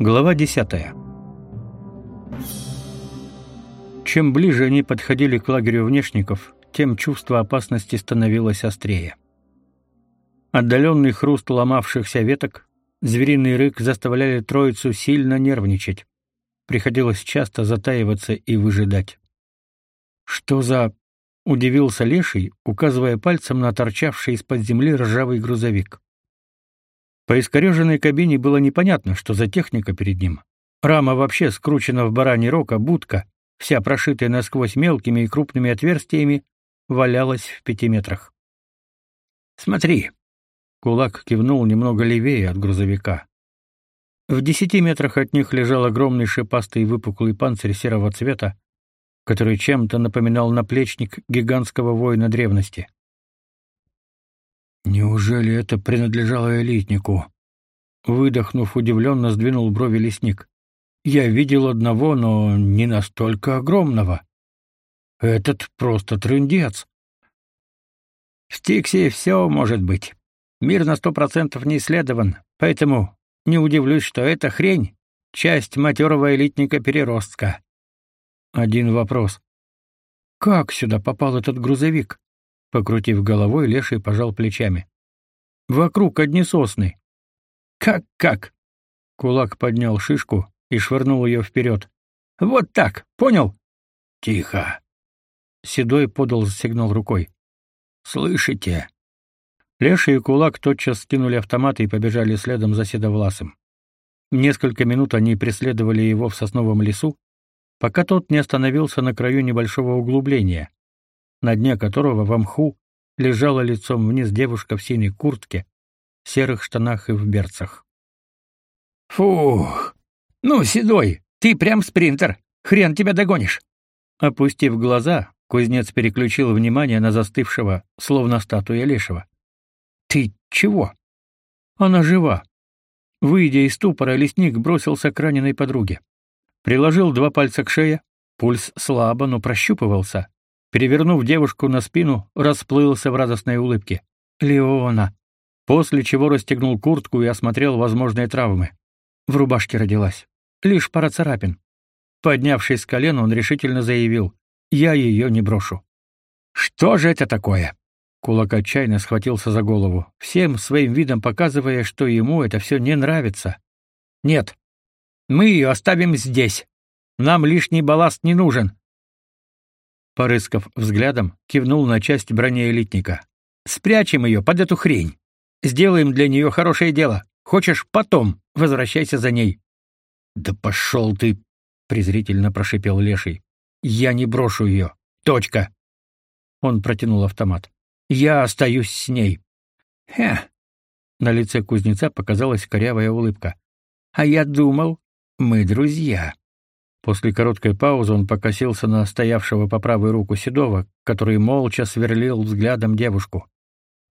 Глава 10. Чем ближе они подходили к лагерю внешников, тем чувство опасности становилось острее. Отдаленный хруст ломавшихся веток, звериный рык заставляли троицу сильно нервничать. Приходилось часто затаиваться и выжидать. Что за удивился Леший, указывая пальцем на торчавший из-под земли ржавый грузовик. По искореженной кабине было непонятно, что за техника перед ним. Рама вообще скручена в бараний рог, а будка, вся прошитая насквозь мелкими и крупными отверстиями, валялась в пяти метрах. «Смотри!» — кулак кивнул немного левее от грузовика. В десяти метрах от них лежал огромный шипастый выпуклый панцирь серого цвета, который чем-то напоминал наплечник гигантского воина древности. Неужели это принадлежало элитнику? Выдохнув, удивленно сдвинул брови лесник. Я видел одного, но не настолько огромного. Этот просто трындец. В Стиксе все может быть. Мир на сто процентов не исследован, поэтому не удивлюсь, что эта хрень — часть матерого элитника-переростка. Один вопрос. Как сюда попал этот грузовик? Покрутив головой, Леший пожал плечами. Вокруг одни сосны. Как как? Кулак поднял шишку и швырнул ее вперед. Вот так, понял? Тихо. Седой подал сигнал рукой. Слышите? Леший и Кулак тотчас скинули автоматы и побежали следом за Седовласым. Несколько минут они преследовали его в сосновом лесу, пока тот не остановился на краю небольшого углубления, на дне которого в мху лежала лицом вниз девушка в синей куртке, серых штанах и в берцах. «Фух! Ну, Седой, ты прям спринтер! Хрен тебя догонишь!» Опустив глаза, кузнец переключил внимание на застывшего, словно статуя лешего. «Ты чего?» «Она жива!» Выйдя из ступора, лесник бросился к раненой подруге. Приложил два пальца к шее, пульс слабо, но прощупывался, перевернув девушку на спину, расплылся в радостной улыбке. Леона. После чего расстегнул куртку и осмотрел возможные травмы. В рубашке родилась. Лишь пара царапин. Поднявшись с колен, он решительно заявил: "Я ее не брошу". Что же это такое? Кулак отчаянно схватился за голову, всем своим видом показывая, что ему это все не нравится. Нет. Мы ее оставим здесь. Нам лишний балласт не нужен. Порыскав взглядом, кивнул на часть брони элитника. Спрячем ее под эту хрень. Сделаем для нее хорошее дело. Хочешь, потом возвращайся за ней. Да пошел ты, презрительно прошипел Леший. Я не брошу ее. Точка. Он протянул автомат. Я остаюсь с ней. Хе. На лице кузнеца показалась корявая улыбка. А я думал, мы друзья. После короткой паузы он покосился на стоявшего по правой руку Седова, который молча сверлил взглядом девушку.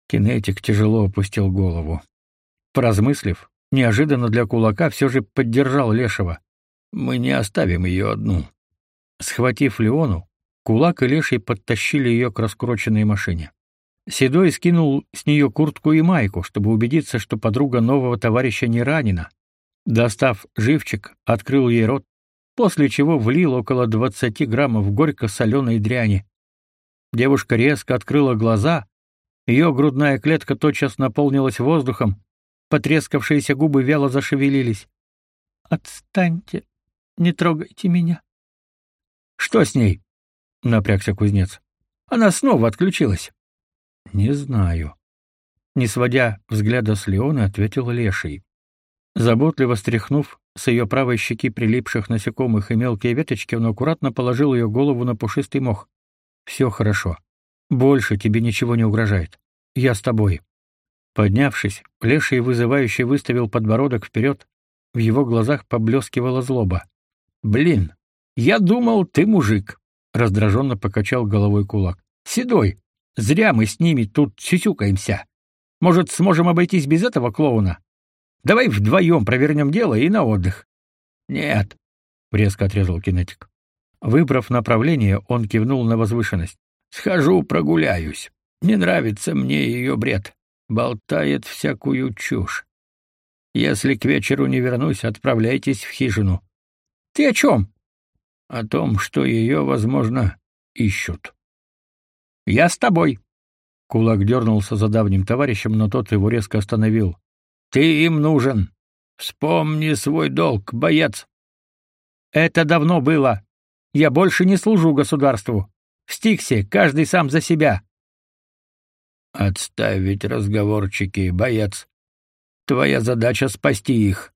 Кинетик тяжело опустил голову. Поразмыслив, неожиданно для кулака все же поддержал Лешего. «Мы не оставим ее одну». Схватив Леону, кулак и Леший подтащили ее к раскуроченной машине. Седой скинул с нее куртку и майку, чтобы убедиться, что подруга нового товарища не ранена. Достав живчик, открыл ей рот, после чего влил около 20 граммов горько-соленой дряни. Девушка резко открыла глаза, ее грудная клетка тотчас наполнилась воздухом, потрескавшиеся губы вяло зашевелились. «Отстаньте, не трогайте меня». «Что с ней?» — напрягся кузнец. «Она снова отключилась». «Не знаю». Не сводя взгляда с Леоны, ответил Леший. Заботливо стряхнув с ее правой щеки прилипших насекомых и мелкие веточки, он аккуратно положил ее голову на пушистый мох. «Все хорошо. Больше тебе ничего не угрожает. Я с тобой». Поднявшись, Леший вызывающе выставил подбородок вперед. В его глазах поблескивала злоба. «Блин, я думал, ты мужик», — раздраженно покачал головой кулак. «Седой, зря мы с ними тут сюсюкаемся. Может, сможем обойтись без этого клоуна?» Давай вдвоем провернем дело и на отдых. Нет, резко отрезал кинетик. Выбрав направление, он кивнул на возвышенность. Схожу, прогуляюсь. Не нравится мне ее бред. Болтает всякую чушь. Если к вечеру не вернусь, отправляйтесь в хижину. Ты о чем? О том, что ее, возможно, ищут. Я с тобой. Кулак дернулся за давним товарищем, но тот его резко остановил. Ты им нужен. Вспомни свой долг, боец. Это давно было. Я больше не служу государству. В Стиксе каждый сам за себя. Отставить разговорчики, боец. Твоя задача спасти их.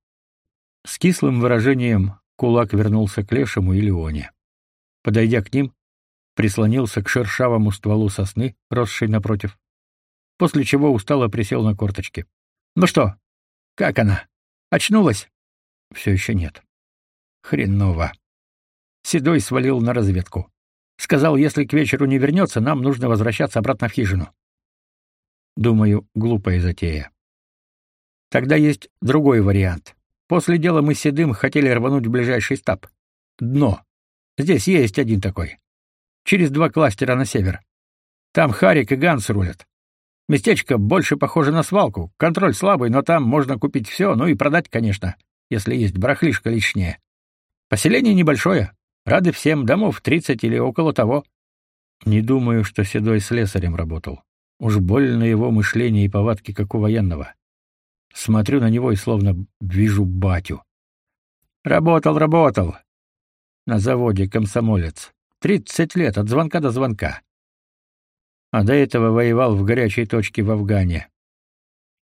С кислым выражением кулак вернулся к Лешему и Леоне. Подойдя к ним, прислонился к шершавому стволу сосны, росшей напротив, после чего устало присел на корточки. Ну что? Как она? Очнулась? Все еще нет. Хреново. Седой свалил на разведку. Сказал, если к вечеру не вернется, нам нужно возвращаться обратно в хижину. Думаю, глупая затея. Тогда есть другой вариант. После дела мы с Седым хотели рвануть в ближайший стаб. Дно. Здесь есть один такой через два кластера на север. Там Харик и Ганс рулят. Местечко больше похоже на свалку. Контроль слабый, но там можно купить все, ну и продать, конечно, если есть барахлишко лишнее. Поселение небольшое. Рады всем, домов 30 или около того. Не думаю, что Седой слесарем работал. Уж больно его мышление и повадки, как у военного. Смотрю на него и словно вижу батю. Работал, работал. На заводе комсомолец. Тридцать лет от звонка до звонка. А до этого воевал в горячей точке в Афгане.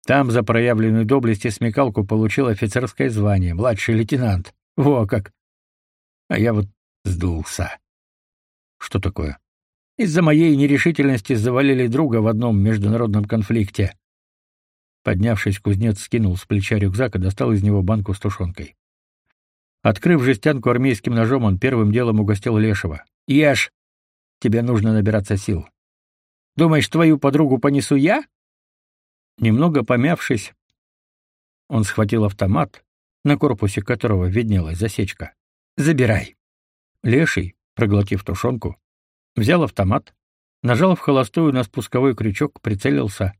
Там за проявленную доблесть и смекалку получил офицерское звание, младший лейтенант. Во как! А я вот сдулся. Что такое? Из-за моей нерешительности завалили друга в одном международном конфликте. Поднявшись, кузнец скинул с плеча рюкзак и достал из него банку с тушенкой. Открыв жестянку армейским ножом, он первым делом угостил Лешего. Ешь. Тебе нужно набираться сил. Думаешь, твою подругу понесу я? Немного помявшись, он схватил автомат, на корпусе которого виднелась засечка. Забирай. Леший, проглотив тушенку, взял автомат, нажал в холостую на спусковой крючок, прицелился,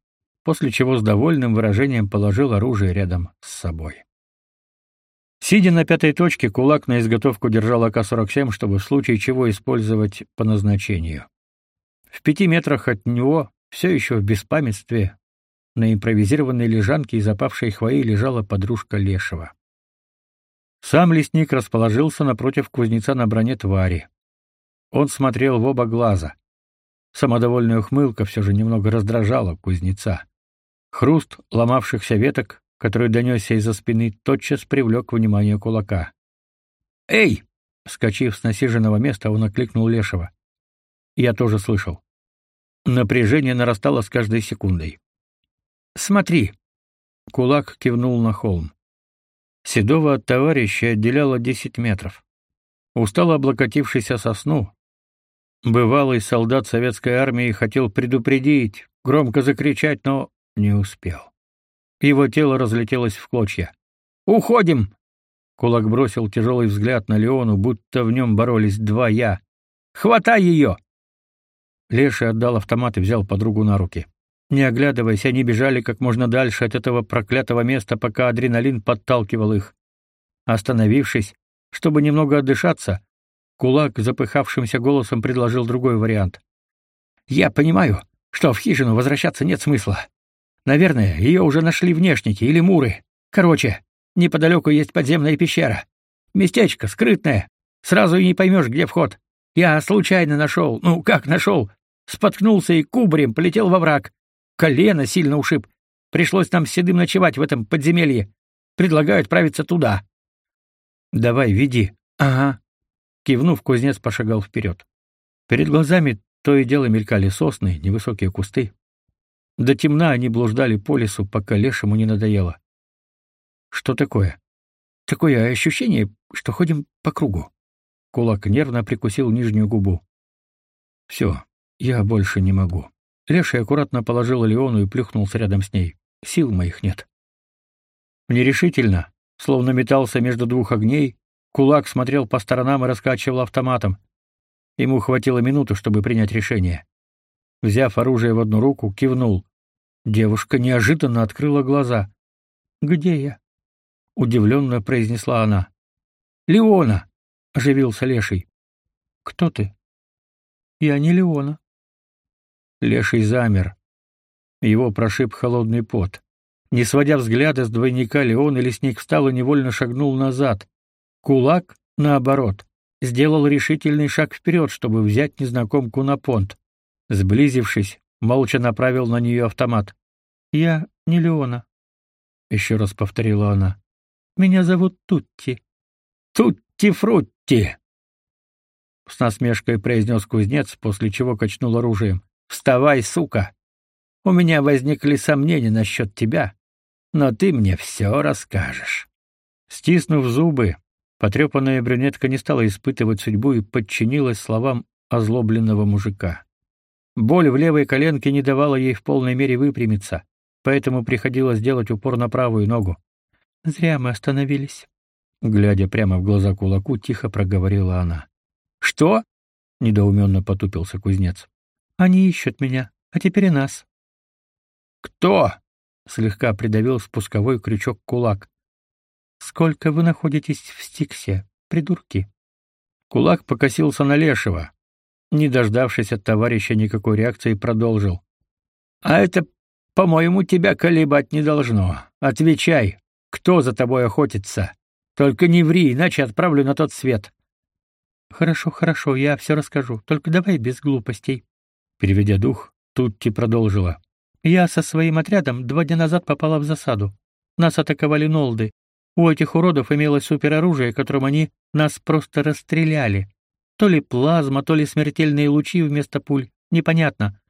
после чего с довольным выражением положил оружие рядом с собой. Сидя на пятой точке, кулак на изготовку держал АК-47, чтобы в случае чего использовать по назначению. В пяти метрах от него, все еще в беспамятстве, на импровизированной лежанке из опавшей хвои лежала подружка Лешего. Сам лесник расположился напротив кузнеца на броне твари. Он смотрел в оба глаза. Самодовольная ухмылка все же немного раздражала кузнеца. Хруст ломавшихся веток который донесся из-за спины, тотчас привлек внимание кулака. «Эй!» — вскочив с насиженного места, он окликнул Лешего. Я тоже слышал. Напряжение нарастало с каждой секундой. «Смотри!» — кулак кивнул на холм. Седова от товарища отделяло десять метров. Устало облокотившись о сосну, бывалый солдат советской армии хотел предупредить, громко закричать, но не успел. Его тело разлетелось в клочья. «Уходим!» Кулак бросил тяжелый взгляд на Леону, будто в нем боролись два «я». «Хватай ее!» Леша отдал автомат и взял подругу на руки. Не оглядываясь, они бежали как можно дальше от этого проклятого места, пока адреналин подталкивал их. Остановившись, чтобы немного отдышаться, кулак запыхавшимся голосом предложил другой вариант. «Я понимаю, что в хижину возвращаться нет смысла. Наверное, ее уже нашли внешники или муры. Короче, неподалеку есть подземная пещера. Местечко скрытное. Сразу и не поймешь, где вход. Я случайно нашел. Ну, как нашел? Споткнулся и кубарем полетел во враг. Колено сильно ушиб. Пришлось нам Седым ночевать в этом подземелье. Предлагаю отправиться туда. Давай, веди. Ага. Кивнув, кузнец пошагал вперед. Перед глазами то и дело мелькали сосны, невысокие кусты. До темна они блуждали по лесу, пока лешему не надоело. Что такое? Такое ощущение, что ходим по кругу. Кулак нервно прикусил нижнюю губу. Все, я больше не могу. Леший аккуратно положил Леону и плюхнулся рядом с ней. Сил моих нет. Нерешительно, словно метался между двух огней, кулак смотрел по сторонам и раскачивал автоматом. Ему хватило минуты, чтобы принять решение. Взяв оружие в одну руку, кивнул. Девушка неожиданно открыла глаза. «Где я?» удивленно произнесла она. Леона, оживился Леший. Кто ты? Я не Леона. Леший замер. Его прошиб холодный пот. Не сводя взгляда с двойника Леона, лесник встал и невольно шагнул назад. Кулак, наоборот, сделал решительный шаг вперед, чтобы взять незнакомку на понт. Сблизившись, молча направил на нее автомат. «Я не Леона», — еще раз повторила она. «Меня зовут Тутти». «Тутти-фрутти!» С насмешкой произнес кузнец, после чего качнул оружием. «Вставай, сука! У меня возникли сомнения насчет тебя, но ты мне все расскажешь». Стиснув зубы, потрепанная брюнетка не стала испытывать судьбу и подчинилась словам озлобленного мужика. Боль в левой коленке не давала ей в полной мере выпрямиться, поэтому приходилось делать упор на правую ногу. «Зря мы остановились», — глядя прямо в глаза кулаку, тихо проговорила она. «Что?» — недоуменно потупился кузнец. «Они ищут меня, а теперь и нас». «Кто?» — слегка придавил спусковой крючок кулак. «Сколько вы находитесь в Стиксе, придурки?» Кулак покосился на Лешего, не дождавшись от товарища никакой реакции, продолжил. «А это, по-моему, тебя колебать не должно. Отвечай, кто за тобой охотится? Только не ври, иначе отправлю на тот свет». «Хорошо, хорошо, я все расскажу, только давай без глупостей». Переведя дух, Тутти продолжила. «Я со своим отрядом два дня назад попала в засаду. Нас атаковали нолды. У этих уродов имелось супероружие, которым они нас просто расстреляли. То ли плазма, то ли смертельные лучи вместо пуль. Непонятно.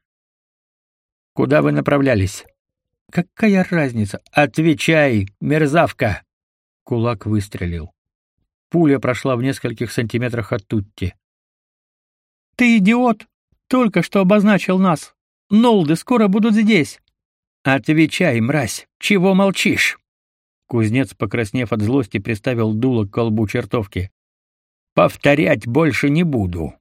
Куда вы направлялись? Какая разница? Отвечай, мерзавка. Кулак выстрелил. Пуля прошла в нескольких сантиметрах от Тутти. Ты идиот, только что обозначил нас. Нолды скоро будут здесь. Отвечай, мразь, чего молчишь? Кузнец, покраснев от злости, приставил дуло к колбу чертовки. Повторять больше не буду,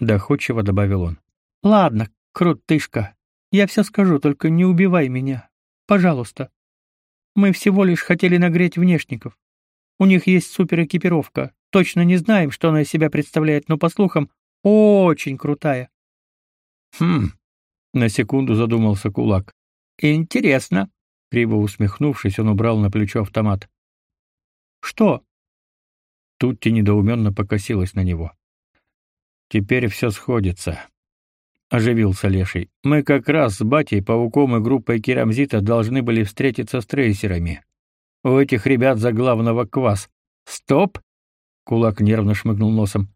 доходчиво добавил он. Ладно, крутышка. Я все скажу, только не убивай меня. Пожалуйста. Мы всего лишь хотели нагреть внешников. У них есть суперэкипировка. Точно не знаем, что она из себя представляет, но по слухам, очень крутая. Хм. На секунду задумался Кулак. Интересно. Криво усмехнувшись, он убрал на плечо автомат. Что? Тутти недоуменно покосилась на него. Теперь все сходится. Оживился Леший. Мы как раз с батей, пауком и группой Керамзита должны были встретиться с трейсерами. У этих ребят за главного квас. Стоп! Кулак нервно шмыгнул носом.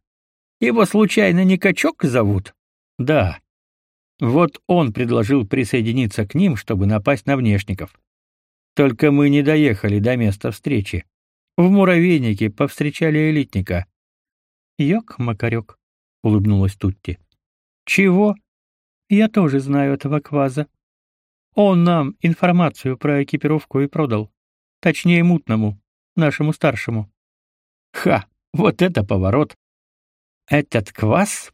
Его случайно не качок зовут? Да. Вот он предложил присоединиться к ним, чтобы напасть на внешников. Только мы не доехали до места встречи. В муравейнике повстречали элитника. Ёк, Макарёк, улыбнулась Тутти. Чего? Я тоже знаю этого кваза. Он нам информацию про экипировку и продал. Точнее, мутному, нашему старшему. Ха, вот это поворот. Этот квас?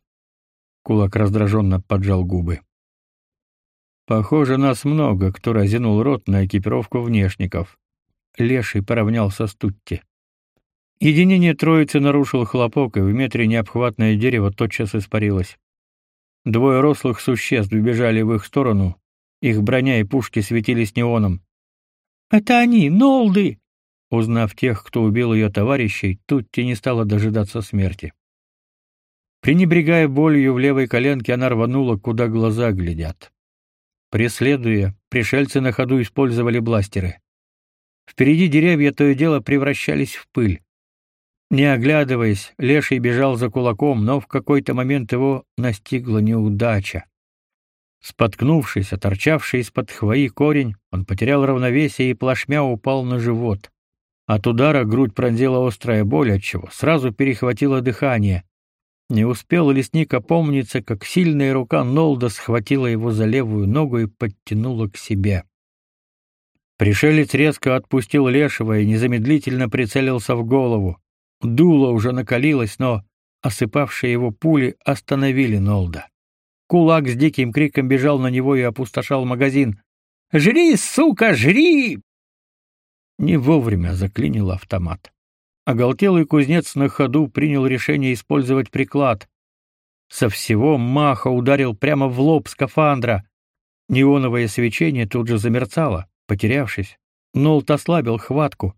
Кулак раздраженно поджал губы. Похоже, нас много, кто разинул рот на экипировку внешников. Леший поравнялся с Тутти. Единение троицы нарушил хлопок, и в метре необхватное дерево тотчас испарилось. Двое рослых существ бежали в их сторону, их броня и пушки светились неоном. «Это они, Нолды!» Узнав тех, кто убил ее товарищей, Тутти не стала дожидаться смерти. Пренебрегая болью в левой коленке, она рванула, куда глаза глядят. Преследуя, пришельцы на ходу использовали бластеры. Впереди деревья то и дело превращались в пыль. Не оглядываясь, леший бежал за кулаком, но в какой-то момент его настигла неудача. Споткнувшись, оторчавший из-под хвои корень, он потерял равновесие и плашмя упал на живот. От удара грудь пронзила острая боль, отчего сразу перехватило дыхание. Не успел лесник опомниться, как сильная рука Нолда схватила его за левую ногу и подтянула к себе. Пришелец резко отпустил лешего и незамедлительно прицелился в голову. Дуло уже накалилось, но осыпавшие его пули остановили Нолда. Кулак с диким криком бежал на него и опустошал магазин. «Жри, сука, жри!» Не вовремя заклинил автомат. Оголтелый кузнец на ходу принял решение использовать приклад. Со всего маха ударил прямо в лоб скафандра. Неоновое свечение тут же замерцало, потерявшись. Нолт ослабил хватку.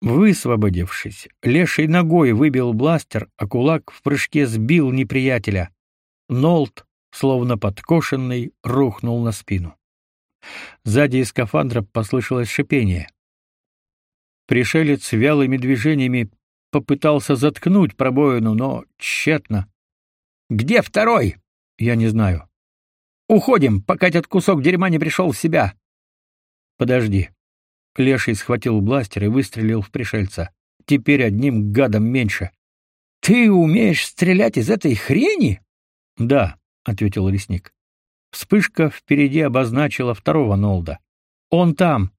Высвободившись, лешей ногой выбил бластер, а кулак в прыжке сбил неприятеля. Нолт, словно подкошенный, рухнул на спину. Сзади из скафандра послышалось шипение. Пришелец вялыми движениями попытался заткнуть пробоину, но тщетно. «Где второй?» «Я не знаю». «Уходим, пока этот кусок дерьма не пришел в себя». «Подожди». Леший схватил бластер и выстрелил в пришельца. Теперь одним гадом меньше. «Ты умеешь стрелять из этой хрени?» «Да», — ответил лесник. Вспышка впереди обозначила второго Нолда. «Он там!»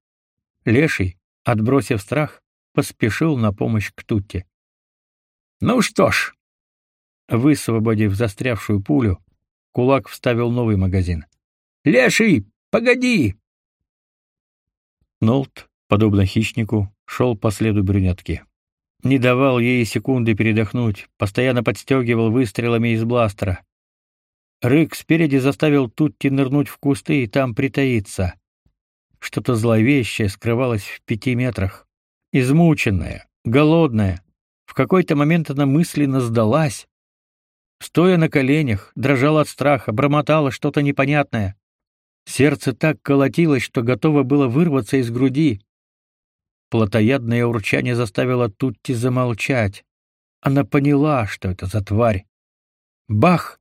Леший, отбросив страх, поспешил на помощь к Тутте. «Ну что ж!» Высвободив застрявшую пулю, кулак вставил новый магазин. «Леший, погоди!» Нолд, подобно хищнику, шел по следу брюнетки. Не давал ей секунды передохнуть, постоянно подстегивал выстрелами из бластера. Рык спереди заставил Тутти нырнуть в кусты и там притаиться. Что-то зловещее скрывалось в пяти метрах. Измученная, голодная. В какой-то момент она мысленно сдалась. Стоя на коленях, дрожала от страха, бормотала что-то непонятное. Сердце так колотилось, что готово было вырваться из груди. Плотоядное урчание заставило Тутти замолчать. Она поняла, что это за тварь. Бах!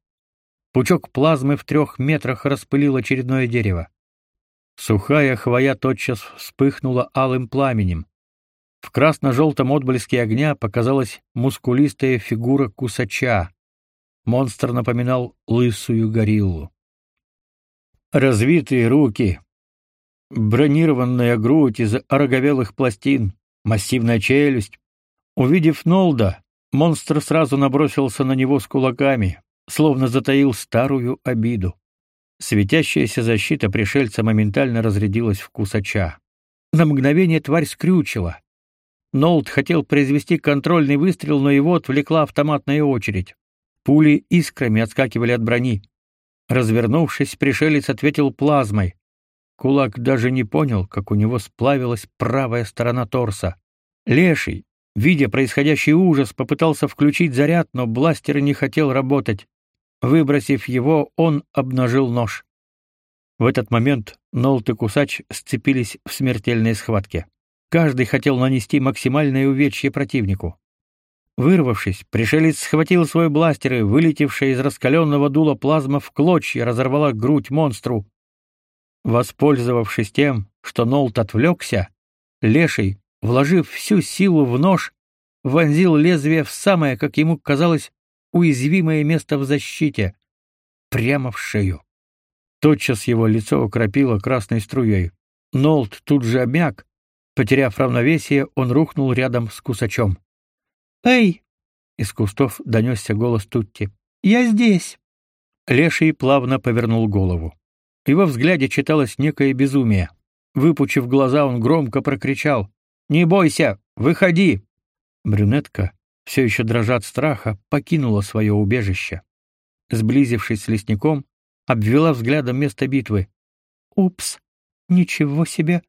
Пучок плазмы в трех метрах распылил очередное дерево. Сухая хвоя тотчас вспыхнула алым пламенем. В красно-желтом отблеске огня показалась мускулистая фигура кусача. Монстр напоминал лысую гориллу. Развитые руки, бронированная грудь из ороговелых пластин, массивная челюсть. Увидев Нолда, монстр сразу набросился на него с кулаками, словно затаил старую обиду. Светящаяся защита пришельца моментально разрядилась в кусача. На мгновение тварь скрючила. Нолд хотел произвести контрольный выстрел, но его отвлекла автоматная очередь. Пули искрами отскакивали от брони. Развернувшись, пришелец ответил плазмой. Кулак даже не понял, как у него сплавилась правая сторона торса. Леший, видя происходящий ужас, попытался включить заряд, но бластер не хотел работать. Выбросив его, он обнажил нож. В этот момент Нолт и Кусач сцепились в смертельной схватке. Каждый хотел нанести максимальное увечье противнику. Вырвавшись, пришелец схватил свой бластер и, вылетевшая из раскаленного дула плазма в клочья, разорвала грудь монстру. Воспользовавшись тем, что Нолт отвлекся, Леший, вложив всю силу в нож, вонзил лезвие в самое, как ему казалось, уязвимое место в защите, прямо в шею. Тотчас его лицо окропило красной струей. Нолт тут же обмяк. Потеряв равновесие, он рухнул рядом с кусачом. «Эй!» — из кустов донесся голос Тутти. «Я здесь!» Леший плавно повернул голову. В его взгляде читалось некое безумие. Выпучив глаза, он громко прокричал. «Не бойся! Выходи!» Брюнетка, все еще дрожа от страха, покинула свое убежище. Сблизившись с лесником, обвела взглядом место битвы. «Упс! Ничего себе!»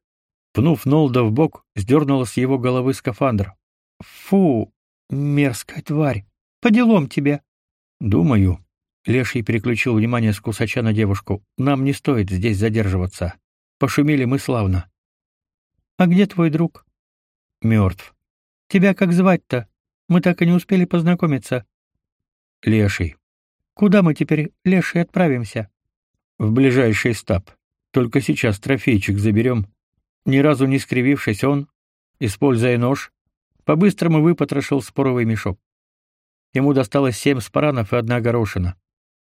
Пнув Нолда в бок, сдернула с его головы скафандр. «Фу! Мерзкая тварь! По делам тебе!» «Думаю...» Леший переключил внимание с кусача на девушку. «Нам не стоит здесь задерживаться. Пошумели мы славно». «А где твой друг?» «Мертв». «Тебя как звать-то?» Мы так и не успели познакомиться. Леший. Куда мы теперь, Леший, отправимся? В ближайший стаб. Только сейчас трофейчик заберем. Ни разу не скривившись, он, используя нож, по-быстрому выпотрошил споровый мешок. Ему досталось семь спаранов и одна горошина.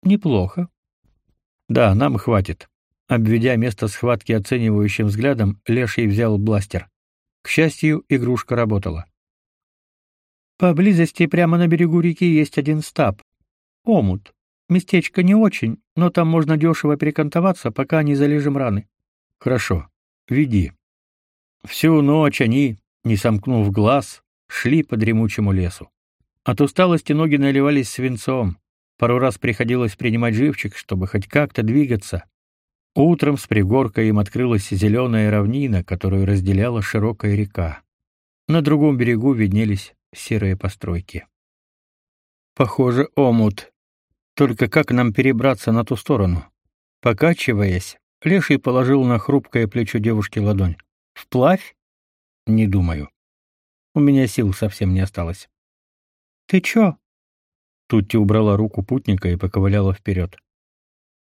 Неплохо. Да, нам хватит. Обведя место схватки оценивающим взглядом, Леший взял бластер. К счастью, игрушка работала. Поблизости прямо на берегу реки есть один стаб. Омут. Местечко не очень, но там можно дешево перекантоваться, пока не залежем раны. Хорошо. Веди. Всю ночь они, не сомкнув глаз, шли по дремучему лесу. От усталости ноги наливались свинцом. Пару раз приходилось принимать живчик, чтобы хоть как-то двигаться. Утром с пригорка им открылась зеленая равнина, которую разделяла широкая река. На другом берегу виднелись серые постройки. Похоже, омут. Только как нам перебраться на ту сторону? Покачиваясь, Леший положил на хрупкое плечо девушки ладонь. Вплавь? Не думаю. У меня сил совсем не осталось. Ты чё? Тутти убрала руку путника и поковыляла вперед.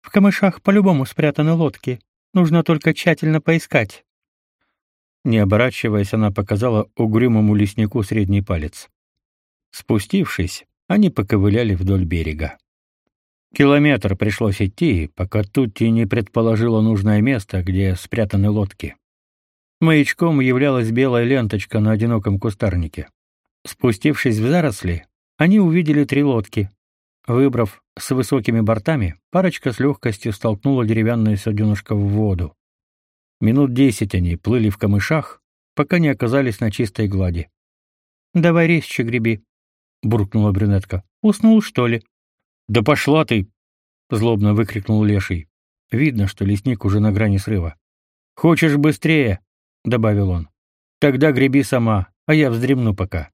В камышах по-любому спрятаны лодки. Нужно только тщательно поискать. Не оборачиваясь, она показала угрюмому леснику средний палец. Спустившись, они поковыляли вдоль берега. Километр пришлось идти, пока Тутти не предположила нужное место, где спрятаны лодки. Маячком являлась белая ленточка на одиноком кустарнике. Спустившись в заросли, они увидели три лодки. Выбрав с высокими бортами, парочка с легкостью столкнула деревянное суденышко в воду. Минут десять они плыли в камышах, пока не оказались на чистой глади. «Давай резче греби», — буркнула брюнетка. «Уснул, что ли?» «Да пошла ты!» — злобно выкрикнул Леший. Видно, что лесник уже на грани срыва. «Хочешь быстрее?» — добавил он. «Тогда греби сама, а я вздремну пока».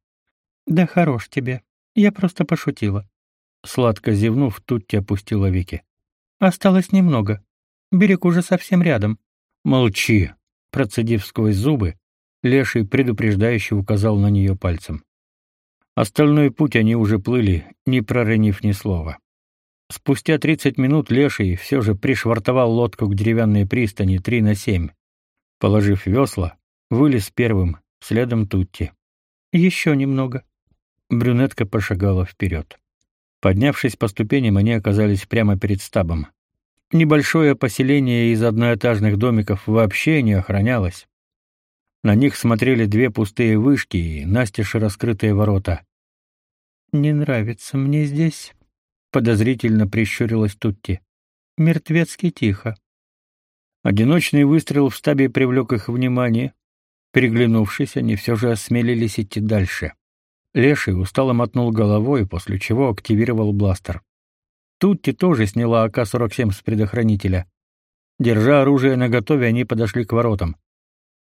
«Да хорош тебе. Я просто пошутила». Сладко зевнув, Тутти опустила веки. «Осталось немного. Берег уже совсем рядом». «Молчи!» Процедив сквозь зубы, Леший предупреждающе указал на нее пальцем. Остальной путь они уже плыли, не проронив ни слова. Спустя 30 минут Леший все же пришвартовал лодку к деревянной пристани 3 на 7. Положив весла, вылез первым, следом Тутти. «Еще немного». Брюнетка пошагала вперед. Поднявшись по ступеням, они оказались прямо перед стабом. Небольшое поселение из одноэтажных домиков вообще не охранялось. На них смотрели две пустые вышки и настежь раскрытые ворота. «Не нравится мне здесь», — подозрительно прищурилась Тутти. «Мертвецки тихо». Одиночный выстрел в стабе привлек их внимание. Переглянувшись, они все же осмелились идти дальше. Леший устало мотнул головой, после чего активировал бластер. Тутти тоже сняла АК-47 с предохранителя. Держа оружие наготове, они подошли к воротам.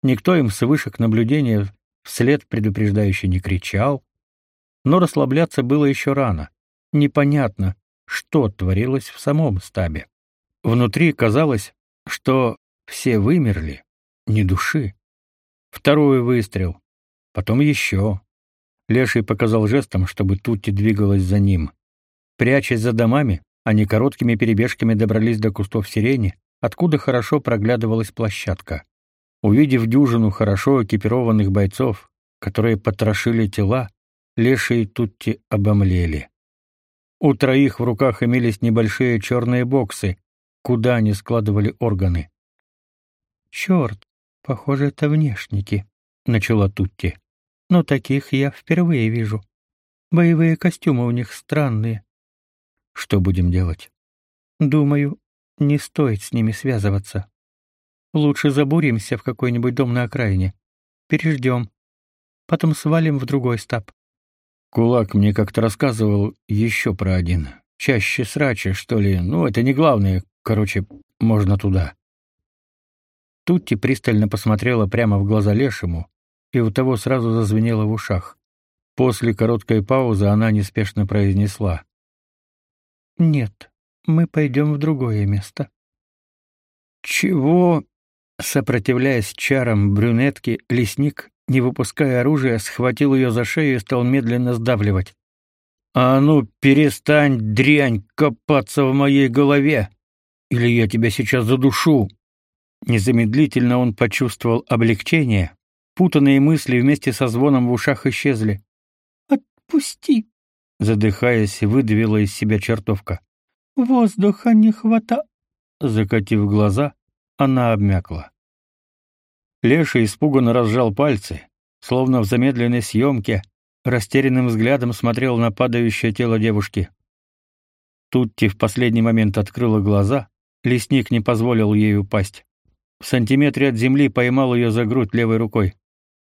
Никто им с вышек наблюдения вслед предупреждающе не кричал, но расслабляться было еще рано. Непонятно, что творилось в самом стабе. Внутри казалось, что все вымерли, ни души. Второй выстрел, потом еще. Леший показал жестом, чтобы Тутти двигалась за ним. Прячась за домами, они короткими перебежками добрались до кустов сирени, откуда хорошо проглядывалась площадка. Увидев дюжину хорошо экипированных бойцов, которые потрошили тела, Леший и Тутти обомлели. У троих в руках имелись небольшие черные боксы, куда они складывали органы. «Черт, похоже, это внешники», — начала Тутти. «Но таких я впервые вижу. Боевые костюмы у них странные». «Что будем делать?» «Думаю, не стоит с ними связываться. Лучше забуримся в какой-нибудь дом на окраине. Переждем. Потом свалим в другой стаб. Кулак мне как-то рассказывал еще про один. Чаще срача, что ли. Ну, это не главное. Короче, можно туда. Тутти пристально посмотрела прямо в глаза Лешему, и у того сразу зазвенело в ушах. После короткой паузы она неспешно произнесла. «Нет, мы пойдем в другое место». «Чего?» Сопротивляясь чарам брюнетки, лесник, не выпуская оружия, схватил ее за шею и стал медленно сдавливать. «А ну, перестань, дрянь, копаться в моей голове, или я тебя сейчас задушу!» Незамедлительно он почувствовал облегчение. Путанные мысли вместе со звоном в ушах исчезли. «Отпусти!» Задыхаясь, выдавила из себя чертовка. «Воздуха не хвата...» Закатив глаза, она обмякла. Леша испуганно разжал пальцы, словно в замедленной съемке, растерянным взглядом смотрел на падающее тело девушки. Тутти в последний момент открыла глаза, лесник не позволил ей упасть. в сантиметре от земли поймал ее за грудь левой рукой.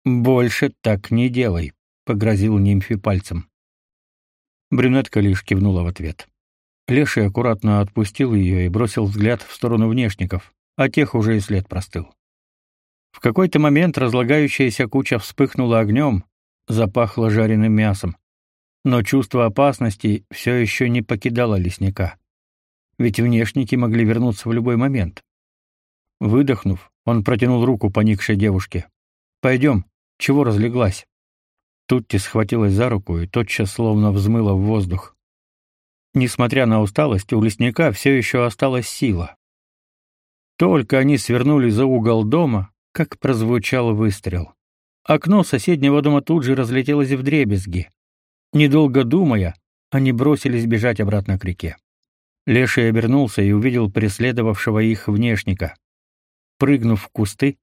«Больше так не делай», — погрозил нимфе пальцем. Брюнетка лишь кивнула в ответ. Леший аккуратно отпустил ее и бросил взгляд в сторону внешников, а тех уже и след простыл. В какой-то момент разлагающаяся куча вспыхнула огнем, запахло жареным мясом. Но чувство опасности все еще не покидало лесника. Ведь внешники могли вернуться в любой момент. Выдохнув, он протянул руку поникшей девушке. «Пойдем, чего разлеглась?» Тутти схватилась за руку и тотчас словно взмыла в воздух. Несмотря на усталость, у лесника все еще осталась сила. Только они свернули за угол дома, как прозвучал выстрел. Окно соседнего дома тут же разлетелось вдребезги. Недолго думая, они бросились бежать обратно к реке. Леший обернулся и увидел преследовавшего их внешника. Прыгнув в кусты,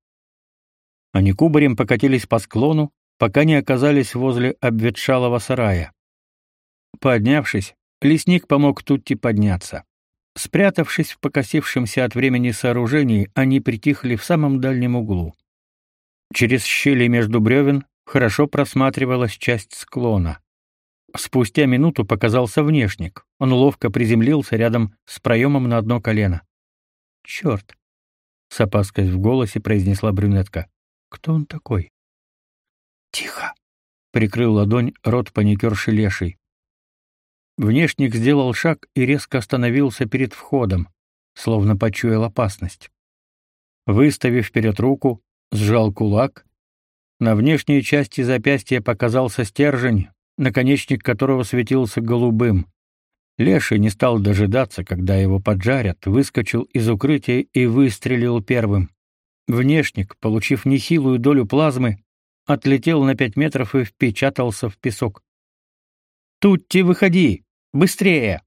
они кубарем покатились по склону, пока не оказались возле обветшалого сарая. Поднявшись, лесник помог Тутти подняться. Спрятавшись в покосившемся от времени сооружении, они притихли в самом дальнем углу. Через щели между бревен хорошо просматривалась часть склона. Спустя минуту показался внешник. Он ловко приземлился рядом с проемом на одно колено. «Черт!» — с опаской в голосе произнесла брюнетка. «Кто он такой?» «Тихо!» — прикрыл ладонь рот паникерши леший. Внешник сделал шаг и резко остановился перед входом, словно почуял опасность. Выставив вперед руку, сжал кулак. На внешней части запястья показался стержень, наконечник которого светился голубым. Леший не стал дожидаться, когда его поджарят, выскочил из укрытия и выстрелил первым. Внешник, получив нехилую долю плазмы, отлетел на пять метров и впечатался в песок. «Тутти, выходи! Быстрее!»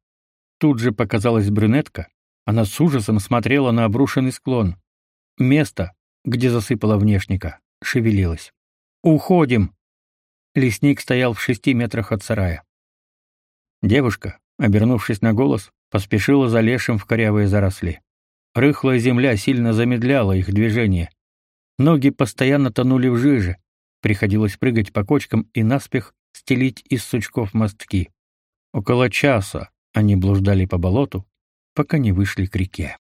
Тут же показалась брюнетка. Она с ужасом смотрела на обрушенный склон. Место, где засыпала внешника, шевелилось. «Уходим!» Лесник стоял в шести метрах от сарая. Девушка, обернувшись на голос, поспешила за лешим в корявые заросли. Рыхлая земля сильно замедляла их движение. Ноги постоянно тонули в жиже. Приходилось прыгать по кочкам и наспех стелить из сучков мостки. Около часа они блуждали по болоту, пока не вышли к реке.